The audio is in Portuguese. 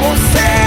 você.